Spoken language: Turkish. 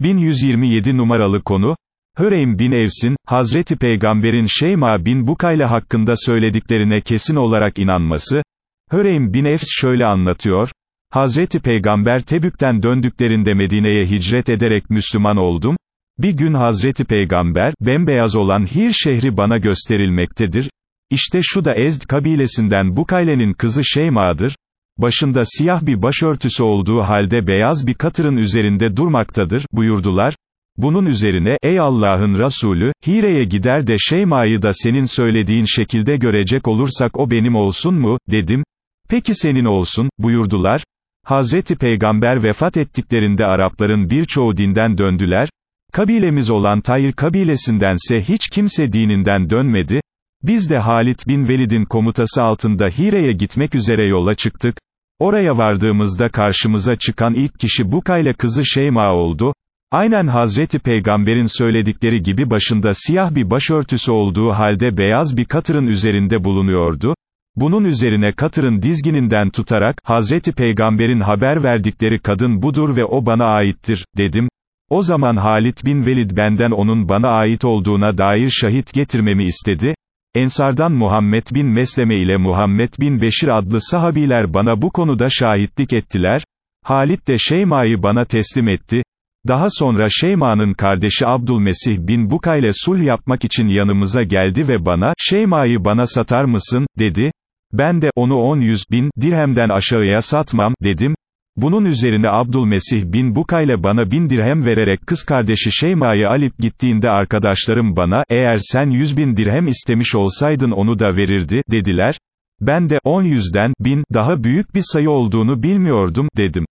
1127 numaralı konu, Höreym bin Evs'in, Hazreti Peygamber'in Şeyma bin Bukayla hakkında söylediklerine kesin olarak inanması, Höreym bin Evs şöyle anlatıyor, Hazreti Peygamber Tebük'ten döndüklerinde Medine'ye hicret ederek Müslüman oldum, bir gün Hazreti Peygamber, bembeyaz olan Hir şehri bana gösterilmektedir, İşte şu da Ezd kabilesinden Bukayle'nin kızı Şeyma'dır, başında siyah bir başörtüsü olduğu halde beyaz bir katırın üzerinde durmaktadır, buyurdular, bunun üzerine, ey Allah'ın Resulü, Hire'ye gider de Şeyma'yı da senin söylediğin şekilde görecek olursak o benim olsun mu, dedim, peki senin olsun, buyurdular, Hazreti Peygamber vefat ettiklerinde Arapların birçoğu dinden döndüler, kabilemiz olan Tayr kabilesindense hiç kimse dininden dönmedi, biz de Halit bin Velid'in komutası altında Hire'ye gitmek üzere yola çıktık, oraya vardığımızda karşımıza çıkan ilk kişi Bukayla kızı Şeyma oldu, Aynen Hazreti Peygamber'in söyledikleri gibi başında siyah bir başörtüsü olduğu halde beyaz bir katırın üzerinde bulunuyordu. Bunun üzerine katırın dizgininden tutarak, Hazreti Peygamber'in haber verdikleri kadın budur ve o bana aittir, dedim. O zaman Halit bin Velid benden onun bana ait olduğuna dair şahit getirmemi istedi. Ensardan Muhammed bin Mesleme ile Muhammed bin Beşir adlı sahabiler bana bu konuda şahitlik ettiler. Halit de Şeyma'yı bana teslim etti. Daha sonra Şeyma'nın kardeşi Abdülmesih bin Buka ile sulh yapmak için yanımıza geldi ve bana, Şeyma'yı bana satar mısın, dedi. Ben de, onu on yüz bin dirhemden aşağıya satmam, dedim. Bunun üzerine Abdülmesih bin Buka ile bana bin dirhem vererek kız kardeşi Şeyma'yı alıp gittiğinde arkadaşlarım bana, eğer sen yüz bin dirhem istemiş olsaydın onu da verirdi, dediler. Ben de, on yüzden, bin, daha büyük bir sayı olduğunu bilmiyordum, dedim.